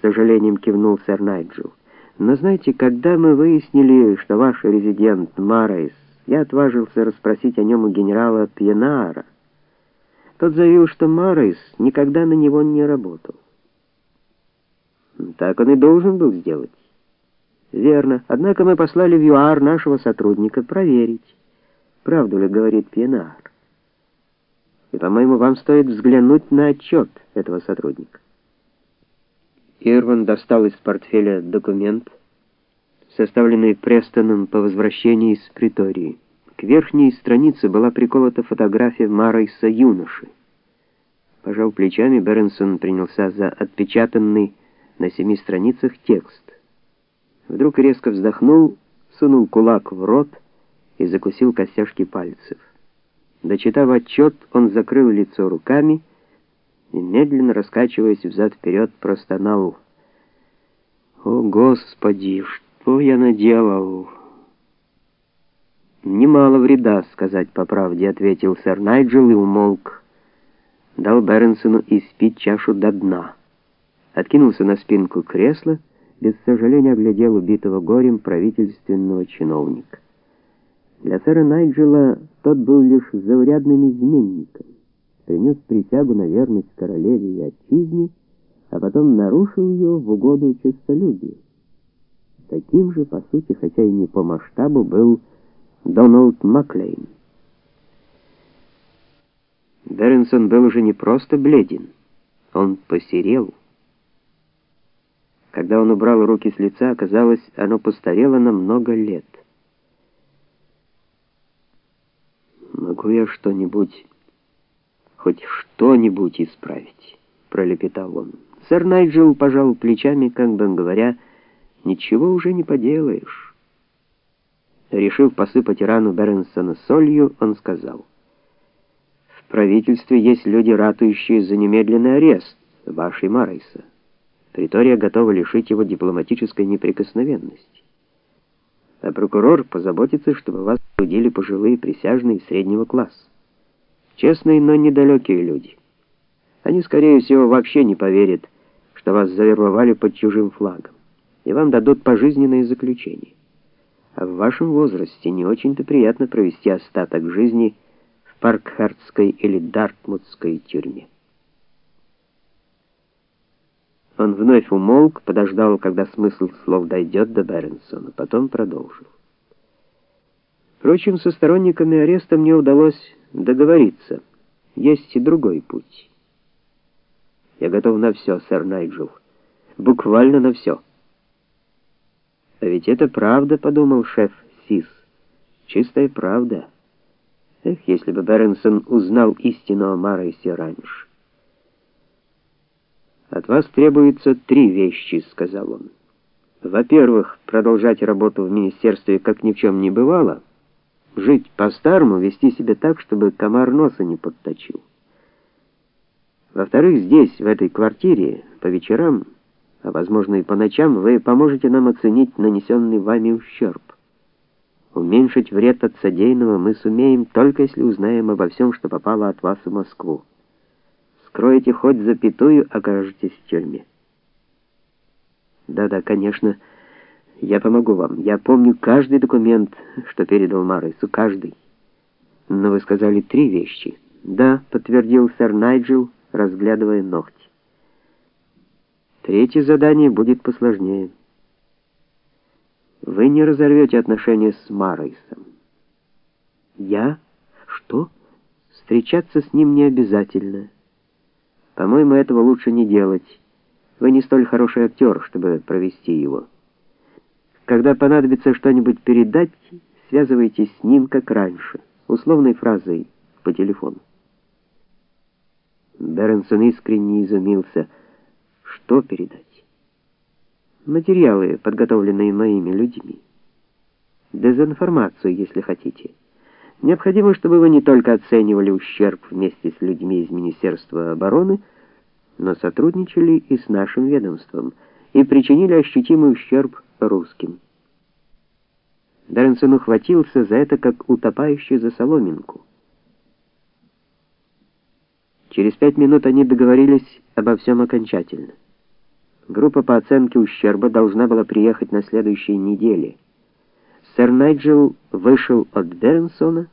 сожалением кивнул сэр Найджел. Но знаете, когда мы выяснили, что ваш резидент Марайс, я отважился расспросить о нем у генерала Пьенара. Тот заявил, что Марайс никогда на него не работал. Так он и должен был сделать. Верно. Однако мы послали в ЮАР нашего сотрудника проверить, правду ли говорит Пьенар. И, по-моему, вам стоит взглянуть на отчет этого сотрудника. Ирван достал из портфеля документ, составленный Престоном по возвращении из притории. К верхней странице была приколота фотография Марайса юноши. Пожал плечами, Беренсон принялся за отпечатанный на семи страницах текст. Вдруг резко вздохнул, сунул кулак в рот и закусил костяшки пальцев. Дочитав отчет, он закрыл лицо руками и, медленно раскачиваясь взад-вперед, простонал. «О, Господи, что я наделал?» «Немало вреда, сказать по правде», — ответил сэр Найджел и умолк. Дал Бернсону испить чашу до дна. Откинулся на спинку кресла, без сожаления оглядел убитого горем правительственного чиновника. Для сэра Найджела тот был лишь заурядным изменником принес присягу на верность королеве и отчизне, а потом нарушил ее в угоду честолюбию. Таким же, по сути, хотя и не по масштабу, был Дональд Маклейн. Беренсон был уже не просто бледен, он посерел. Когда он убрал руки с лица, оказалось, оно постарело на много лет. «Могу я что-нибудь хоть что-нибудь исправить, пролепетал он. Сэр Найджел пожал плечами, как бы говоря, ничего уже не поделаешь. Решив посыпать рану Бернсона солью, он сказал: "В правительстве есть люди, ратующие за немедленный арест вашей Марайса. Притория готова лишить его дипломатической неприкосновенности. А прокурор позаботится, чтобы вас судили пожилые присяжные среднего класса. Честные, но недалекие люди. Они, скорее всего, вообще не поверят, что вас завербовали под чужим флагом, и вам дадут пожизненное заключение. А в вашем возрасте не очень-то приятно провести остаток жизни в Паркхартской или Дартмутской тюрьме. Он вновь умолк, подождал, когда смысл слов дойдет до Бернсона, потом продолжил. Впрочем, со сторонниками ареста мне удалось договориться. Есть и другой путь. Я готов на все, сэр Найджел. Буквально на все. А ведь это правда, подумал шеф Сис. Чистая правда. Эх, если бы Бернсон узнал истину о Марайсе раньше. От вас требуется три вещи, сказал он. Во-первых, продолжать работу в министерстве, как ни в чем не бывало. Жить по-старому, вести себя так, чтобы комар носа не подточил. Во-вторых, здесь, в этой квартире, по вечерам, а возможно и по ночам, вы поможете нам оценить нанесенный вами ущерб. Уменьшить вред от содеянного мы сумеем, только если узнаем обо всем, что попало от вас в Москву. Скроете хоть запятую, окажетесь в тюрьме. Да-да, конечно, я помогу вам. Я помню каждый документ, что передал Марису, каждый. Но вы сказали три вещи. Да, подтвердил сэр Найджел, разглядывая ногти. Третье задание будет посложнее. Вы не разорвете отношения с Марисом. Я? Что? Встречаться с ним не обязательно. По-моему, этого лучше не делать. Вы не столь хороший актер, чтобы провести его. Когда понадобится что-нибудь передать, связывайтесь с ним как раньше, условной фразой по телефону. Бернсон искренне изумился. Что передать? Материалы, подготовленные моими людьми. Дезинформацию, если хотите. Необходимо, чтобы вы не только оценивали ущерб вместе с людьми из Министерства обороны, но сотрудничали и с нашим ведомством и причинили ощутимый ущерб русским. Бернсон ухватился за это, как утопающий за соломинку. Через пять минут они договорились обо всем окончательно. Группа по оценке ущерба должна была приехать на следующей неделе. Сэр Найджел вышел от Бернсона